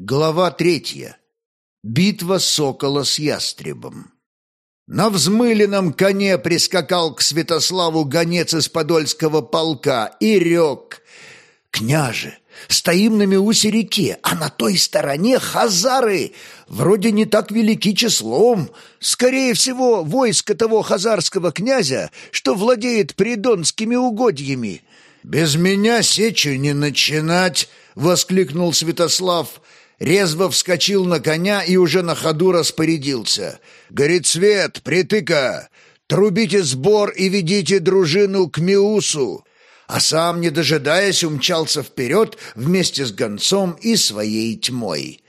Глава третья. Битва сокола с ястребом. На взмыленном коне прискакал к Святославу гонец из Подольского полка и рек. «Княже, стоим на Меусе-реке, а на той стороне хазары, вроде не так велики числом. Скорее всего, войско того хазарского князя, что владеет придонскими угодьями». «Без меня сечу не начинать!» — воскликнул Святослав — резво вскочил на коня и уже на ходу распорядился. «Горит свет, притыка! Трубите сбор и ведите дружину к Миусу!» А сам, не дожидаясь, умчался вперед вместе с гонцом и своей тьмой.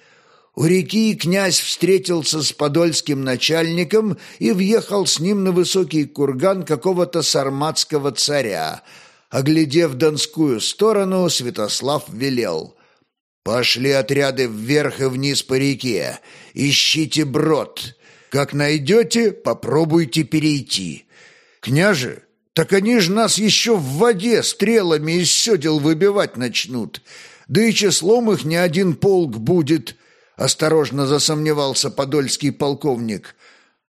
У реки князь встретился с подольским начальником и въехал с ним на высокий курган какого-то сарматского царя. Оглядев донскую сторону, Святослав велел — Пошли отряды вверх и вниз по реке. Ищите брод. Как найдете, попробуйте перейти. Княже, так они ж нас еще в воде стрелами из седел выбивать начнут. Да и числом их не один полк будет, осторожно засомневался подольский полковник.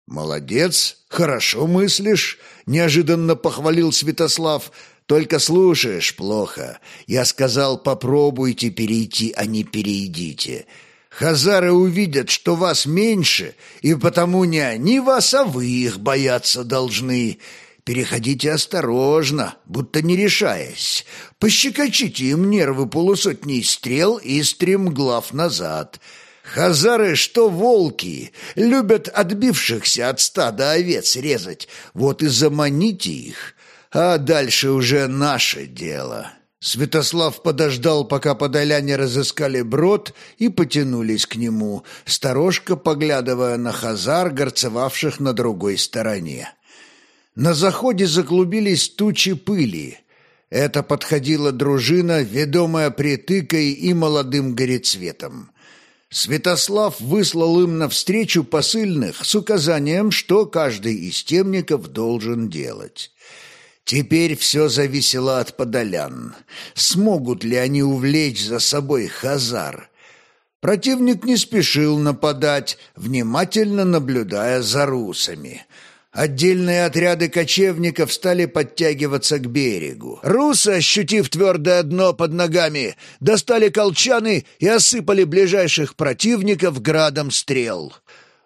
Молодец, хорошо мыслишь, неожиданно похвалил Святослав. Только слушаешь плохо. Я сказал, попробуйте перейти, а не перейдите. Хазары увидят, что вас меньше, и потому не они вас, а вы их бояться должны. Переходите осторожно, будто не решаясь. Пощекочите им нервы полусотней стрел и стремглав назад. Хазары, что волки, любят отбившихся от стада овец резать. Вот и заманите их, а дальше уже наше дело». Святослав подождал, пока подоляне разыскали брод и потянулись к нему, сторожко поглядывая на хазар, горцевавших на другой стороне. На заходе заклубились тучи пыли. Это подходила дружина, ведомая притыкой и молодым горецветом. Святослав выслал им навстречу посыльных с указанием, что каждый из темников должен делать. Теперь все зависело от подолян. Смогут ли они увлечь за собой Хазар? Противник не спешил нападать, внимательно наблюдая за русами. Отдельные отряды кочевников стали подтягиваться к берегу. Русы, ощутив твердое дно под ногами, достали колчаны и осыпали ближайших противников градом стрел.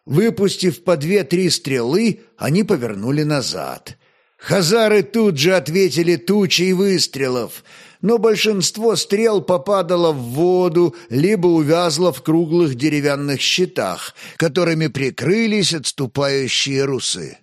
Выпустив по две-три стрелы, они повернули назад. Хазары тут же ответили тучей выстрелов, но большинство стрел попадало в воду, либо увязло в круглых деревянных щитах, которыми прикрылись отступающие русы.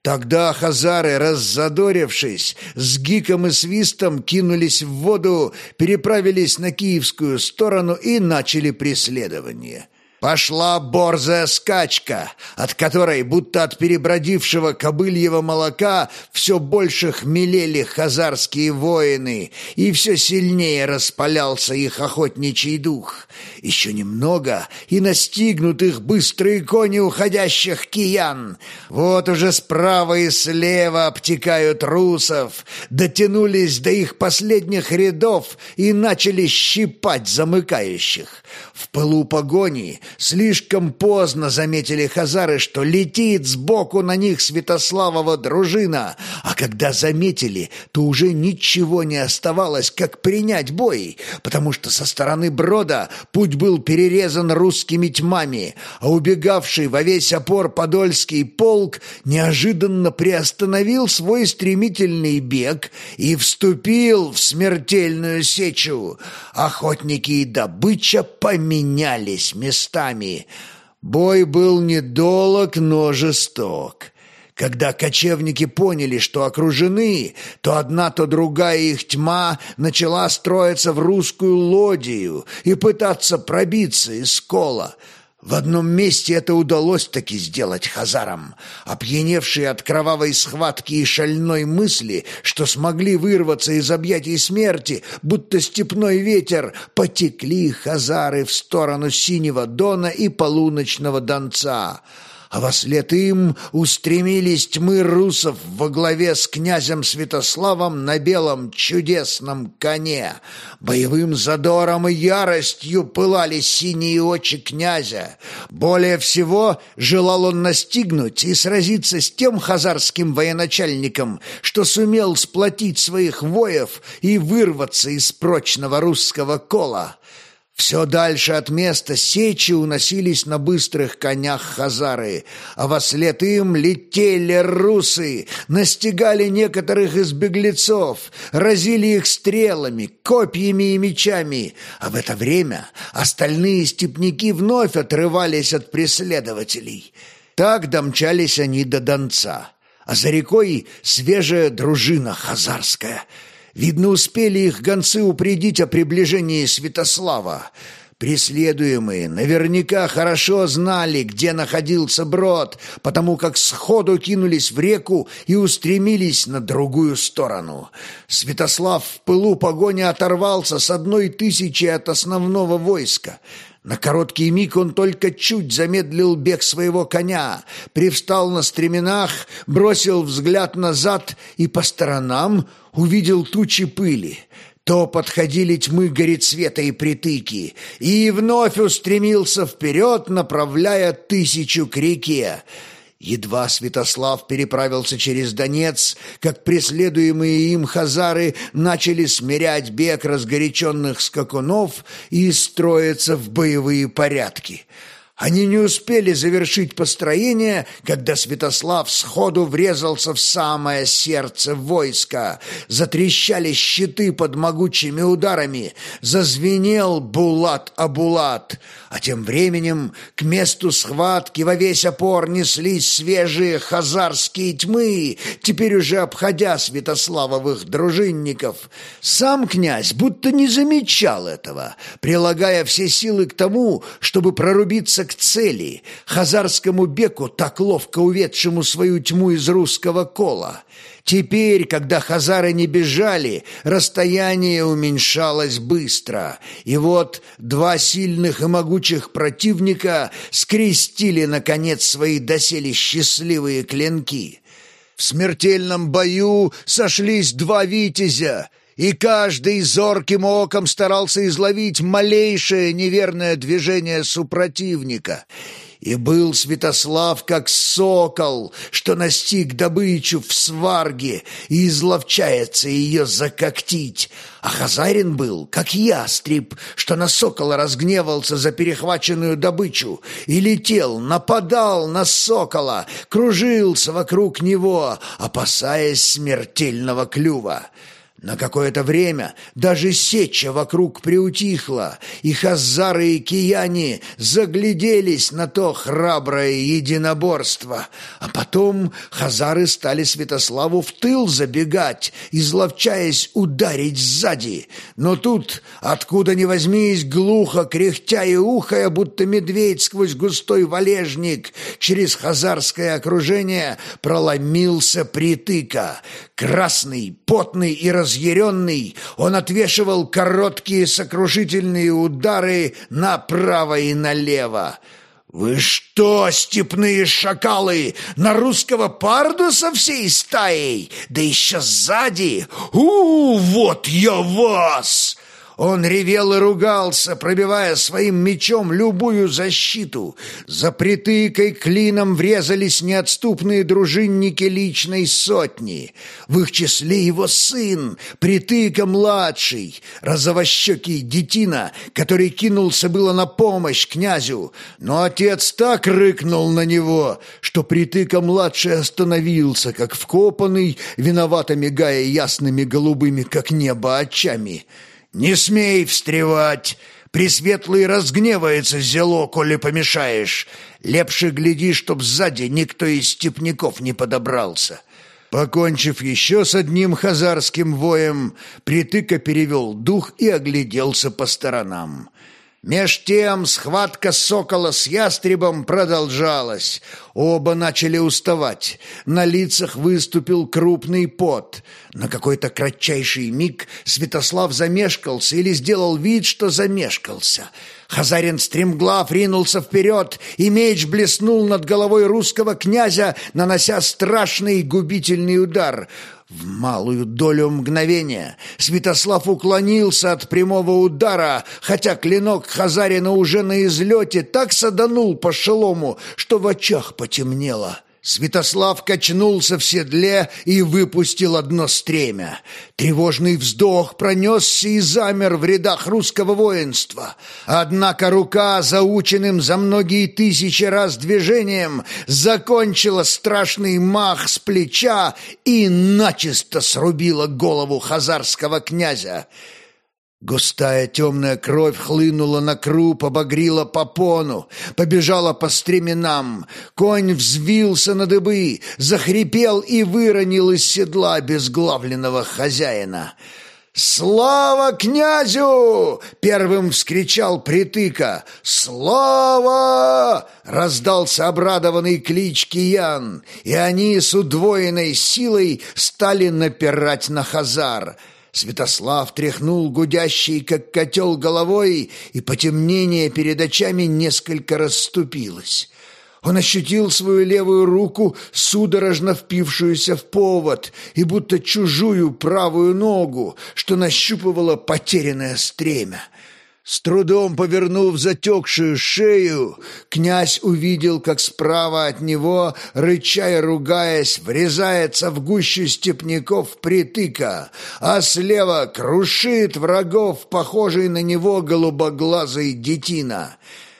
Тогда хазары, раззадорившись, с гиком и свистом кинулись в воду, переправились на киевскую сторону и начали преследование. Пошла борзая скачка, от которой, будто от перебродившего кобыльего молока, все больше хмелели хазарские воины, и все сильнее распалялся их охотничий дух. Еще немного, и настигнут их быстрые кони уходящих киян. Вот уже справа и слева обтекают русов, дотянулись до их последних рядов и начали щипать замыкающих. В пылу погони Слишком поздно заметили хазары, что летит сбоку на них Святославова дружина, а когда заметили, то уже ничего не оставалось, как принять бой, потому что со стороны брода путь был перерезан русскими тьмами, а убегавший во весь опор подольский полк неожиданно приостановил свой стремительный бег и вступил в смертельную сечу. Охотники и добыча поменялись местами. Бой был недолог, но жесток. Когда кочевники поняли, что окружены, то одна, то другая их тьма начала строиться в русскую лодию и пытаться пробиться из кола – в одном месте это удалось таки сделать хазарам. Опьяневшие от кровавой схватки и шальной мысли, что смогли вырваться из объятий смерти, будто степной ветер, потекли хазары в сторону Синего Дона и Полуночного Донца. А во след им устремились тьмы русов во главе с князем Святославом на белом чудесном коне. Боевым задором и яростью пылали синие очи князя. Более всего желал он настигнуть и сразиться с тем хазарским военачальником, что сумел сплотить своих воев и вырваться из прочного русского кола. Все дальше от места сечи уносились на быстрых конях хазары, а во след им летели русы, настигали некоторых из беглецов, разили их стрелами, копьями и мечами, а в это время остальные степняки вновь отрывались от преследователей. Так домчались они до Донца, а за рекой свежая дружина хазарская — Видно, успели их гонцы упредить о приближении Святослава. Преследуемые наверняка хорошо знали, где находился брод, потому как сходу кинулись в реку и устремились на другую сторону. Святослав в пылу погони оторвался с одной тысячи от основного войска. На короткий миг он только чуть замедлил бег своего коня, привстал на стременах, бросил взгляд назад и по сторонам увидел тучи пыли. То подходили тьмы горецвета и притыки, и вновь устремился вперед, направляя тысячу к реке. Едва Святослав переправился через Донец, как преследуемые им хазары начали смирять бег разгоряченных скакунов и строиться в боевые порядки – они не успели завершить построение, когда Святослав сходу врезался в самое сердце войска. Затрещали щиты под могучими ударами, зазвенел Булат-Абулат. А тем временем к месту схватки во весь опор неслись свежие хазарские тьмы, теперь уже обходя Святославовых дружинников. Сам князь будто не замечал этого, прилагая все силы к тому, чтобы прорубиться к цели, хазарскому беку, так ловко уведшему свою тьму из русского кола. Теперь, когда хазары не бежали, расстояние уменьшалось быстро, и вот два сильных и могучих противника скрестили, наконец, свои доселе счастливые клинки. В смертельном бою сошлись два витязя — и каждый зорким оком старался изловить малейшее неверное движение супротивника. И был Святослав как сокол, что настиг добычу в сварге и изловчается ее закоктить. А Хазарин был как ястреб, что на сокола разгневался за перехваченную добычу и летел, нападал на сокола, кружился вокруг него, опасаясь смертельного клюва. На какое-то время даже сеча вокруг приутихла, и хазары и кияне загляделись на то храброе единоборство. А потом хазары стали Святославу в тыл забегать, изловчаясь ударить сзади. Но тут, откуда ни возьмись, глухо, кряхтя и ухая, будто медведь сквозь густой валежник, через хазарское окружение проломился притыка. Красный, потный и раз разъяренный, он отвешивал короткие сокрушительные удары направо и налево. «Вы что, степные шакалы, на русского парду со всей стаей? Да еще сзади! У, вот я вас!» Он ревел и ругался, пробивая своим мечом любую защиту. За притыкой клином врезались неотступные дружинники личной сотни. В их числе его сын, притыка-младший, розовощекий детина, который кинулся было на помощь князю. Но отец так рыкнул на него, что притыка-младший остановился, как вкопанный, виновато мигая ясными голубыми, как небо, очами. «Не смей встревать!» Пресветлый разгневается зело, коли помешаешь. Лепше гляди, чтоб сзади никто из степняков не подобрался. Покончив еще с одним хазарским воем, Притыка перевел дух и огляделся по сторонам. Меж тем схватка сокола с ястребом продолжалась. Оба начали уставать. На лицах выступил крупный пот. На какой-то кратчайший миг Святослав замешкался или сделал вид, что замешкался. Хазарин стремглав ринулся вперед, и меч блеснул над головой русского князя, нанося страшный губительный удар — в малую долю мгновения Святослав уклонился от прямого удара, хотя клинок Хазарина уже на излете так саданул по шелому, что в очах потемнело. Святослав качнулся в седле и выпустил одно стремя. Тревожный вздох пронесся и замер в рядах русского воинства. Однако рука, заученным за многие тысячи раз движением, закончила страшный мах с плеча и начисто срубила голову хазарского князя. Густая темная кровь хлынула на круп, обогрила попону, побежала по стременам. Конь взвился на дыбы, захрипел и выронил из седла обезглавленного хозяина. «Слава князю!» — первым вскричал притыка. «Слава!» — раздался обрадованный клич киян, и они с удвоенной силой стали напирать на хазар — Святослав тряхнул гудящий, как котел, головой, и потемнение перед очами несколько расступилось. Он ощутил свою левую руку, судорожно впившуюся в повод, и будто чужую правую ногу, что нащупывало потерянное стремя. С трудом повернув затекшую шею, князь увидел, как справа от него, рыча и ругаясь, врезается в гущу степняков притыка, а слева крушит врагов, похожий на него голубоглазый детина.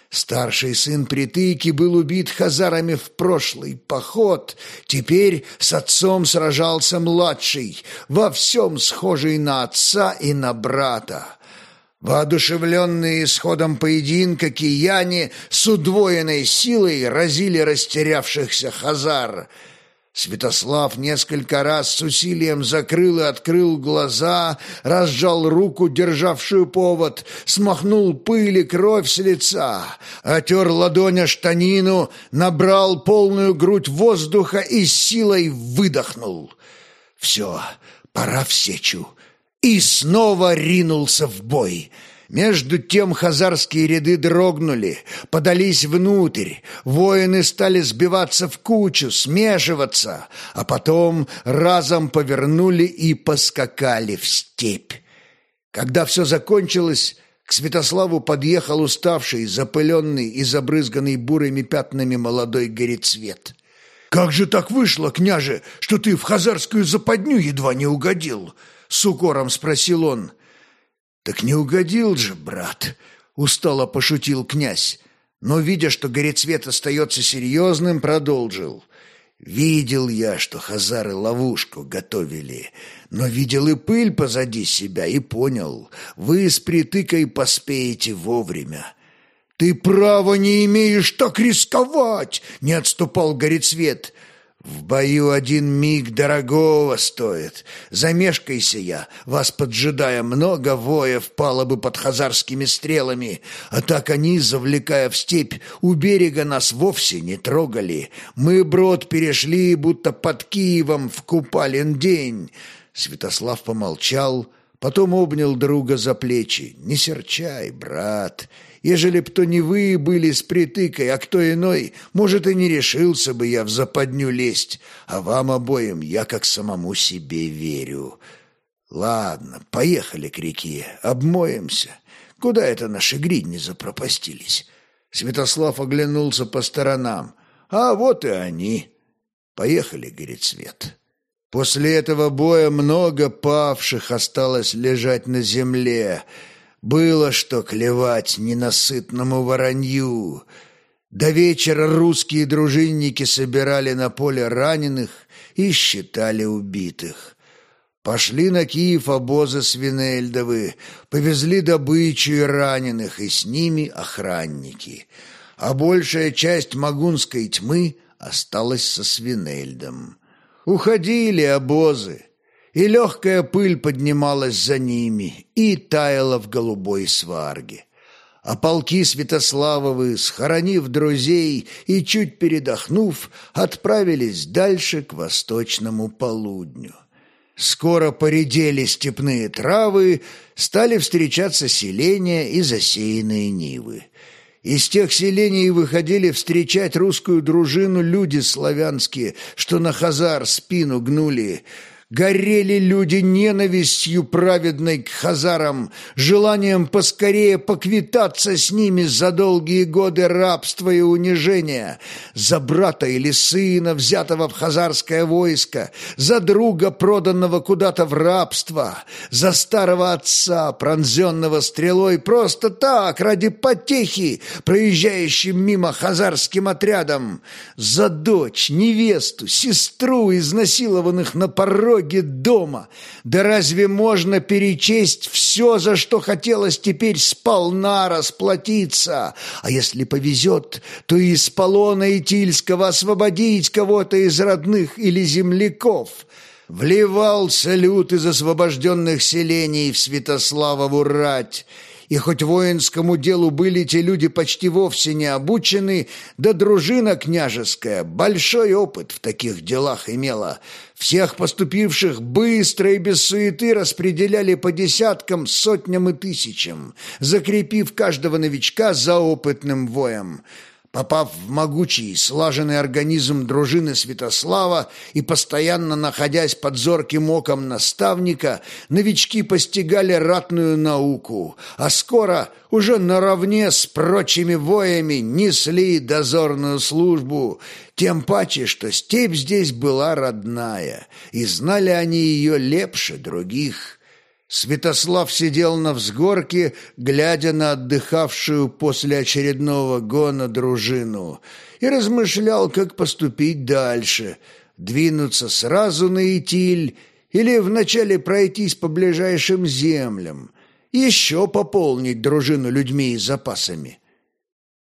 Старший сын Притыки был убит хазарами в прошлый поход. Теперь с отцом сражался младший, во всем схожий на отца и на брата. Воодушевленные исходом поединка кияне с удвоенной силой разили растерявшихся хазар. Святослав несколько раз с усилием закрыл и открыл глаза, разжал руку, державшую повод, смахнул пыль и кровь с лица, отер ладонь штанину, набрал полную грудь воздуха и силой выдохнул. «Все, пора в сечу» и снова ринулся в бой. Между тем хазарские ряды дрогнули, подались внутрь, воины стали сбиваться в кучу, смешиваться, а потом разом повернули и поскакали в степь. Когда все закончилось, к Святославу подъехал уставший, запыленный и забрызганный бурыми пятнами молодой горецвет. «Как же так вышло, княже, что ты в хазарскую западню едва не угодил?» С укором спросил он. «Так не угодил же, брат!» — устало пошутил князь. Но, видя, что Горецвет остается серьезным, продолжил. «Видел я, что хазары ловушку готовили, но видел и пыль позади себя и понял, вы с притыкой поспеете вовремя. «Ты права не имеешь так рисковать!» — не отступал Горецвет. В бою один миг дорогого стоит. Замешкайся я, вас поджидая, много воя впало бы под хазарскими стрелами, а так они, завлекая в степь, у берега нас вовсе не трогали. Мы брод перешли, будто под Киевом в Купалин день. Святослав помолчал, потом обнял друга за плечи. «Не серчай, брат, Ежели б то не вы были с притыкой, а кто иной, может, и не решился бы я в западню лезть, а вам обоим я как самому себе верю. Ладно, поехали к реке, обмоемся. Куда это наши гридни запропастились?» Святослав оглянулся по сторонам. «А вот и они!» «Поехали», — говорит Свет. После этого боя много павших осталось лежать на земле, было что клевать ненасытному воронью. До вечера русские дружинники собирали на поле раненых и считали убитых. Пошли на Киев обозы свинельдовы, повезли добычу и раненых, и с ними охранники. А большая часть магунской тьмы осталась со свинельдом. Уходили обозы, и легкая пыль поднималась за ними и таяла в голубой сварге. А полки Святославовы, схоронив друзей и чуть передохнув, отправились дальше к восточному полудню. Скоро поредели степные травы, стали встречаться селения и засеянные нивы. Из тех селений выходили встречать русскую дружину люди славянские, что на хазар спину гнули – Горели люди ненавистью праведной к хазарам, желанием поскорее поквитаться с ними за долгие годы рабства и унижения, за брата или сына, взятого в хазарское войско, за друга, проданного куда-то в рабство, за старого отца, пронзенного стрелой просто так, ради потехи, проезжающим мимо хазарским отрядом, за дочь, невесту, сестру, изнасилованных на пороге, пороге дома. Да разве можно перечесть все, за что хотелось теперь сполна расплатиться? А если повезет, то и из полона Итильского освободить кого-то из родных или земляков. Вливался люд из освобожденных селений в Святославову рать, и хоть воинскому делу были те люди почти вовсе не обучены, да дружина княжеская большой опыт в таких делах имела. Всех поступивших быстро и без суеты распределяли по десяткам, сотням и тысячам, закрепив каждого новичка за опытным воем – Попав в могучий, слаженный организм дружины Святослава и постоянно находясь под зорким оком наставника, новички постигали ратную науку, а скоро уже наравне с прочими воями несли дозорную службу, тем паче, что степь здесь была родная, и знали они ее лепше других – Святослав сидел на взгорке, глядя на отдыхавшую после очередного гона дружину, и размышлял, как поступить дальше, двинуться сразу на Итиль или вначале пройтись по ближайшим землям, еще пополнить дружину людьми и запасами.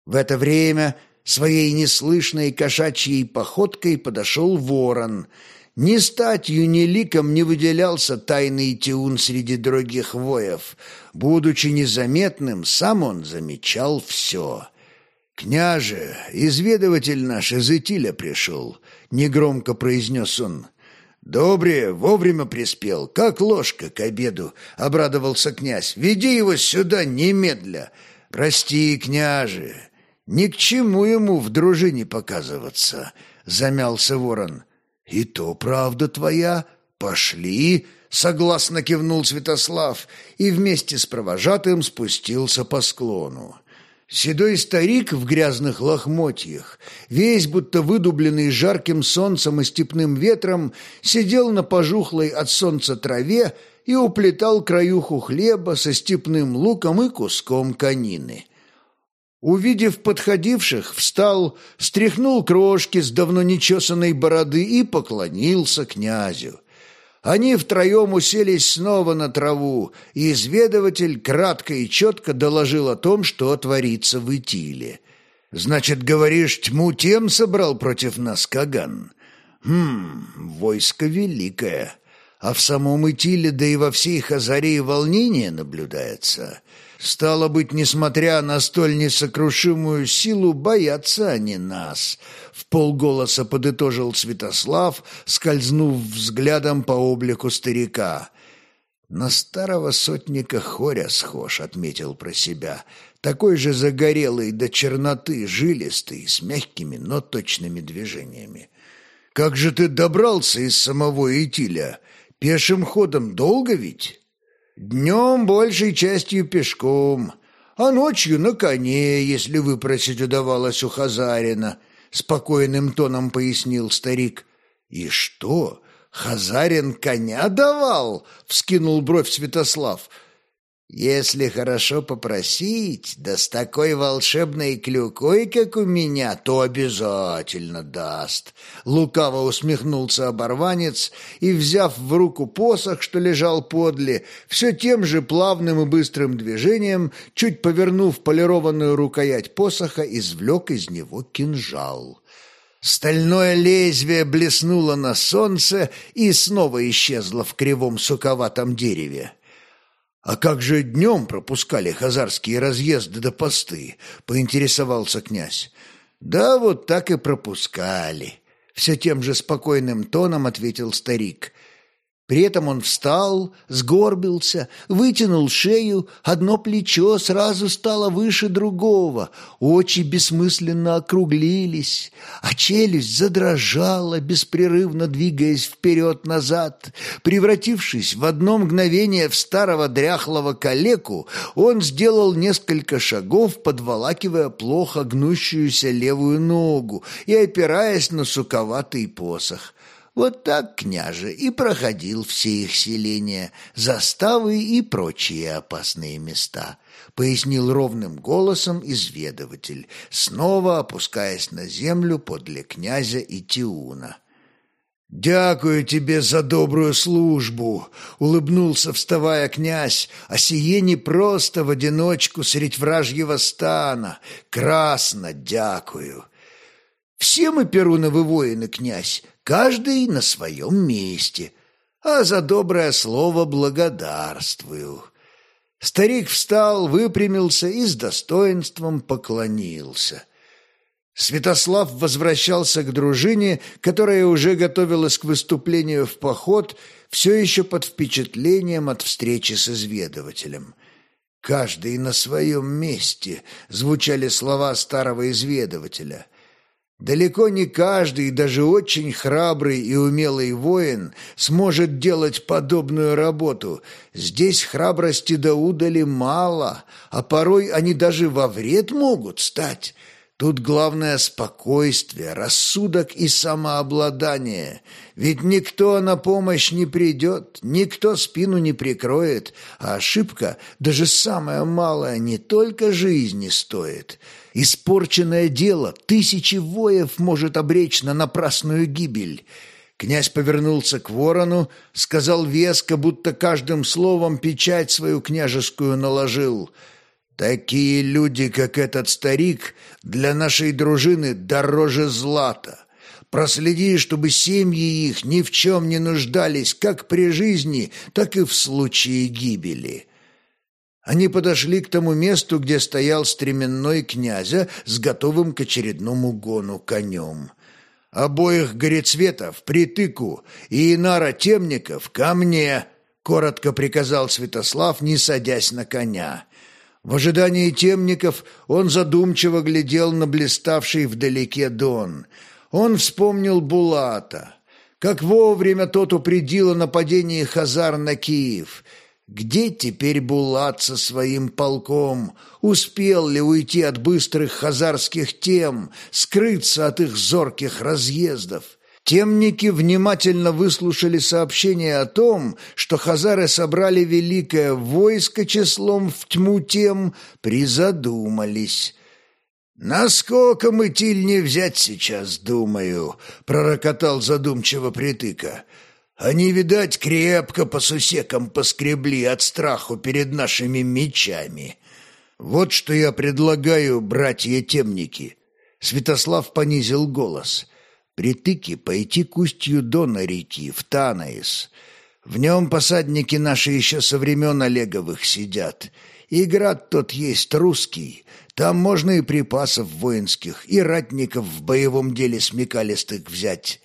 В это время своей неслышной кошачьей походкой подошел ворон — ни статью, ни ликом не выделялся тайный Тиун среди других воев. Будучи незаметным, сам он замечал все. «Княже, изведыватель наш из Итиля пришел», — негромко произнес он. «Добре, вовремя приспел, как ложка к обеду», — обрадовался князь. «Веди его сюда немедля». «Прости, княже, ни к чему ему в дружине показываться», — замялся ворон. «И то правда твоя. Пошли!» — согласно кивнул Святослав и вместе с провожатым спустился по склону. Седой старик в грязных лохмотьях, весь будто выдубленный жарким солнцем и степным ветром, сидел на пожухлой от солнца траве и уплетал краюху хлеба со степным луком и куском конины. Увидев подходивших, встал, стряхнул крошки с давно нечесанной бороды и поклонился князю. Они втроем уселись снова на траву, и изведыватель кратко и четко доложил о том, что творится в Итиле. «Значит, говоришь, тьму тем собрал против нас Каган?» «Хм, войско великое, а в самом Итиле, да и во всей Хазарии волнение наблюдается». Стало быть, несмотря на столь несокрушимую силу, боятся они нас, — в полголоса подытожил Святослав, скользнув взглядом по облику старика. На старого сотника Хоря схож, — отметил про себя, такой же загорелый до черноты, жилистый, с мягкими, но точными движениями. «Как же ты добрался из самого Итиля? Пешим ходом долго ведь?» Днем большей частью пешком, а ночью на коне, если выпросить удавалось у Хазарина, — спокойным тоном пояснил старик. — И что, Хазарин коня давал? — вскинул бровь Святослав. Если хорошо попросить, да с такой волшебной клюкой, как у меня, то обязательно даст. Лукаво усмехнулся оборванец и, взяв в руку посох, что лежал подле, все тем же плавным и быстрым движением, чуть повернув полированную рукоять посоха, извлек из него кинжал. Стальное лезвие блеснуло на солнце и снова исчезло в кривом суковатом дереве. «А как же днем пропускали хазарские разъезды до посты?» — поинтересовался князь. «Да вот так и пропускали», — все тем же спокойным тоном ответил старик. При этом он встал, сгорбился, вытянул шею, одно плечо сразу стало выше другого, очи бессмысленно округлились, а челюсть задрожала, беспрерывно двигаясь вперед-назад. Превратившись в одно мгновение в старого дряхлого калеку, он сделал несколько шагов, подволакивая плохо гнущуюся левую ногу и опираясь на суковатый посох. Вот так, княже, и проходил все их селения, заставы и прочие опасные места, пояснил ровным голосом изведыватель, снова опускаясь на землю подле князя и Тиуна. «Дякую тебе за добрую службу!» — улыбнулся, вставая князь. «А сие не просто в одиночку средь вражьего стана. Красно дякую!» «Все мы Перуновы воины, князь, каждый на своем месте, а за доброе слово благодарствую». Старик встал, выпрямился и с достоинством поклонился. Святослав возвращался к дружине, которая уже готовилась к выступлению в поход, все еще под впечатлением от встречи с изведывателем. «Каждый на своем месте», — звучали слова старого изведывателя. Далеко не каждый, даже очень храбрый и умелый воин, сможет делать подобную работу. Здесь храбрости до удали мало, а порой они даже во вред могут стать. Тут главное спокойствие, рассудок и самообладание. Ведь никто на помощь не придет, никто спину не прикроет, а ошибка, даже самая малая, не только жизни стоит. Испорченное дело тысячи воев может обречь на напрасную гибель». Князь повернулся к ворону, сказал веско, будто каждым словом печать свою княжескую наложил – Такие люди, как этот старик, для нашей дружины дороже злата. Проследи, чтобы семьи их ни в чем не нуждались как при жизни, так и в случае гибели». Они подошли к тому месту, где стоял стременной князя с готовым к очередному гону конем. «Обоих горецветов притыку и Инара Темников ко мне!» — коротко приказал Святослав, не садясь на коня. В ожидании темников он задумчиво глядел на блиставший вдалеке Дон. Он вспомнил Булата. Как вовремя тот упредил о нападении Хазар на Киев. Где теперь Булат со своим полком? Успел ли уйти от быстрых хазарских тем, скрыться от их зорких разъездов? Темники внимательно выслушали сообщение о том, что хазары собрали великое войско числом в тьму тем, призадумались. «Насколько мы тиль не взять сейчас, думаю», — пророкотал задумчиво притыка. «Они, видать, крепко по сусекам поскребли от страху перед нашими мечами. Вот что я предлагаю, братья-темники». Святослав понизил голос — притыки пойти к устью Дона реки, в Танаис. В нем посадники наши еще со времен Олеговых сидят. И град тот есть русский. Там можно и припасов воинских, и ратников в боевом деле смекалистых взять.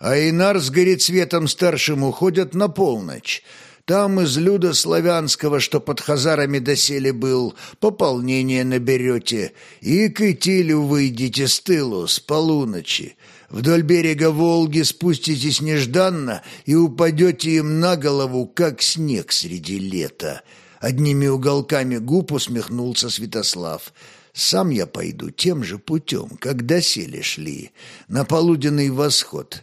А Инар с Горецветом старшим уходят на полночь. Там из люда славянского, что под хазарами доселе был, пополнение наберете, и к Итилю выйдете с тылу с полуночи. Вдоль берега Волги спуститесь нежданно и упадете им на голову, как снег среди лета. Одними уголками губ усмехнулся Святослав. Сам я пойду тем же путем, как доселе шли, на полуденный восход.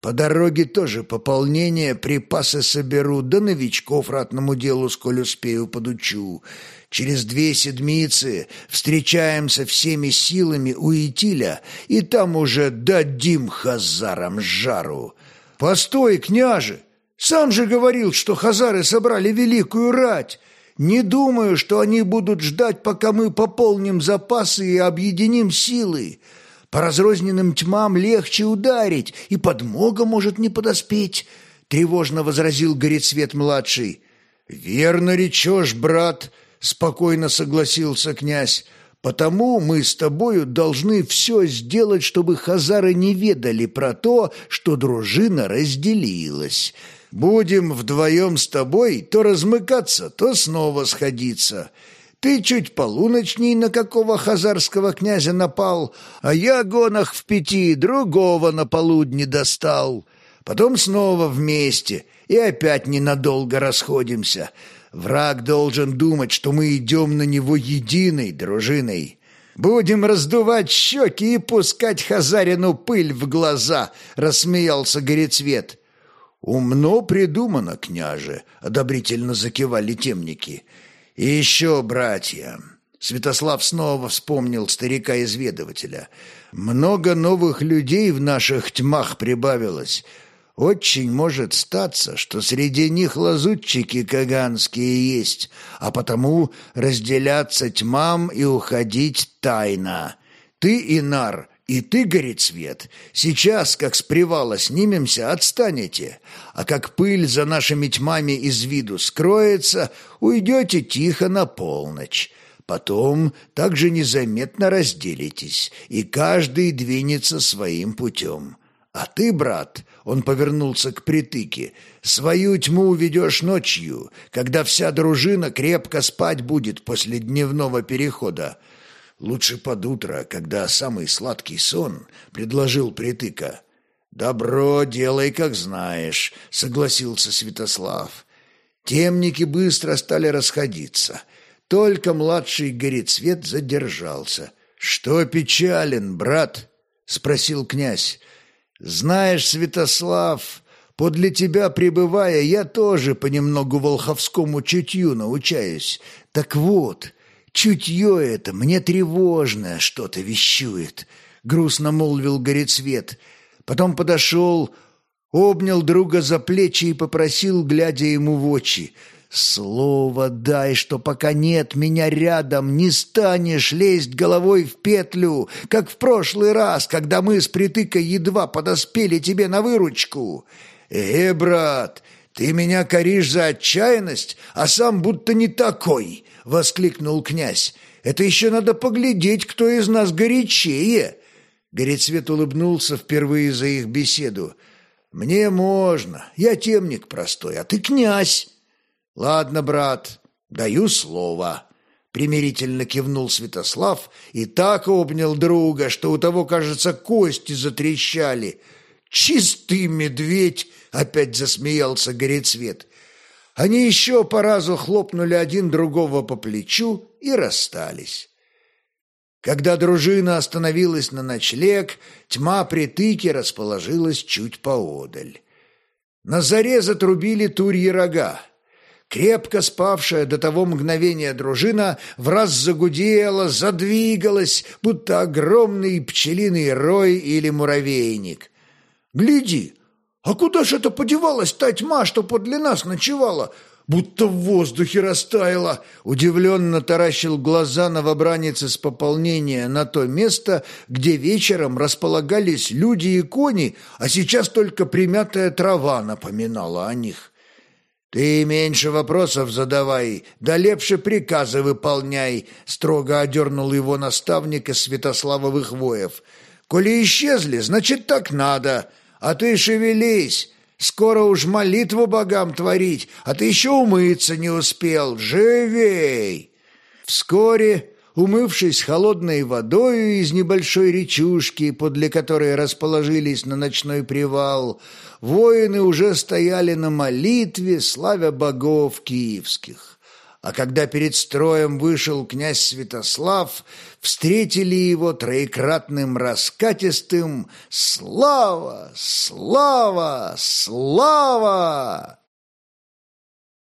По дороге тоже пополнение, припасы соберу, да новичков ратному делу, сколь успею, подучу. Через две седмицы встречаемся всеми силами у Итиля, и там уже дадим хазарам жару. Постой, княже! Сам же говорил, что хазары собрали великую рать. Не думаю, что они будут ждать, пока мы пополним запасы и объединим силы. По разрозненным тьмам легче ударить, и подмога может не подоспеть, — тревожно возразил Горецвет-младший. «Верно речешь, брат», спокойно согласился князь. Потому мы с тобою должны все сделать, чтобы хазары не ведали про то, что дружина разделилась. Будем вдвоем с тобой то размыкаться, то снова сходиться. Ты чуть полуночней на какого хазарского князя напал, а я гонах в пяти другого на полудне достал. Потом снова вместе и опять ненадолго расходимся. Враг должен думать, что мы идем на него единой дружиной. Будем раздувать щеки и пускать Хазарину пыль в глаза, рассмеялся Горецвет. «Умно придумано, княже», — одобрительно закивали темники. «И еще, братья...» Святослав снова вспомнил старика-изведывателя. «Много новых людей в наших тьмах прибавилось. Очень может статься, что среди них лазутчики каганские есть, а потому разделяться тьмам и уходить тайно. Ты, Инар, и ты, горит свет, сейчас, как с привала снимемся, отстанете, а как пыль за нашими тьмами из виду скроется, уйдете тихо на полночь». Потом также незаметно разделитесь, и каждый двинется своим путем. А ты, брат, он повернулся к притыке. «Свою тьму уведешь ночью, когда вся дружина крепко спать будет после дневного перехода. Лучше под утро, когда самый сладкий сон», — предложил притыка. «Добро, делай, как знаешь», — согласился Святослав. Темники быстро стали расходиться. Только младший Горецвет задержался. «Что печален, брат?» — спросил князь. Знаешь, Святослав, подле тебя пребывая, я тоже понемногу волховскому чутью научаюсь. Так вот, чутье это мне тревожное что-то вещует, — грустно молвил Горецвет. Потом подошел, обнял друга за плечи и попросил, глядя ему в очи — Слово дай, что пока нет меня рядом, не станешь лезть головой в петлю, как в прошлый раз, когда мы с притыкой едва подоспели тебе на выручку. Э, брат, ты меня коришь за отчаянность, а сам будто не такой, — воскликнул князь. Это еще надо поглядеть, кто из нас горячее. Горецвет улыбнулся впервые за их беседу. «Мне можно, я темник простой, а ты князь». «Ладно, брат, даю слово», — примирительно кивнул Святослав и так обнял друга, что у того, кажется, кости затрещали. «Чистый медведь!» — опять засмеялся Горецвет. Они еще по разу хлопнули один другого по плечу и расстались. Когда дружина остановилась на ночлег, тьма притыки расположилась чуть поодаль. На заре затрубили турьи рога. Крепко спавшая до того мгновения дружина в раз загудела, задвигалась, будто огромный пчелиный рой или муравейник. «Гляди! А куда ж это подевалась та тьма, что подле нас ночевала?» будто в воздухе растаяла. Удивленно таращил глаза новобранец из пополнения на то место, где вечером располагались люди и кони, а сейчас только примятая трава напоминала о них. «Ты меньше вопросов задавай, да лепше приказы выполняй», строго одернул его наставника Святославовых воев. «Коли исчезли, значит, так надо, а ты шевелись». Скоро уж молитву богам творить, а ты еще умыться не успел. Живей!» Вскоре Умывшись холодной водою из небольшой речушки, подле которой расположились на ночной привал, воины уже стояли на молитве, славя богов киевских. А когда перед строем вышел князь Святослав, встретили его троекратным раскатистым «Слава! Слава! Слава!»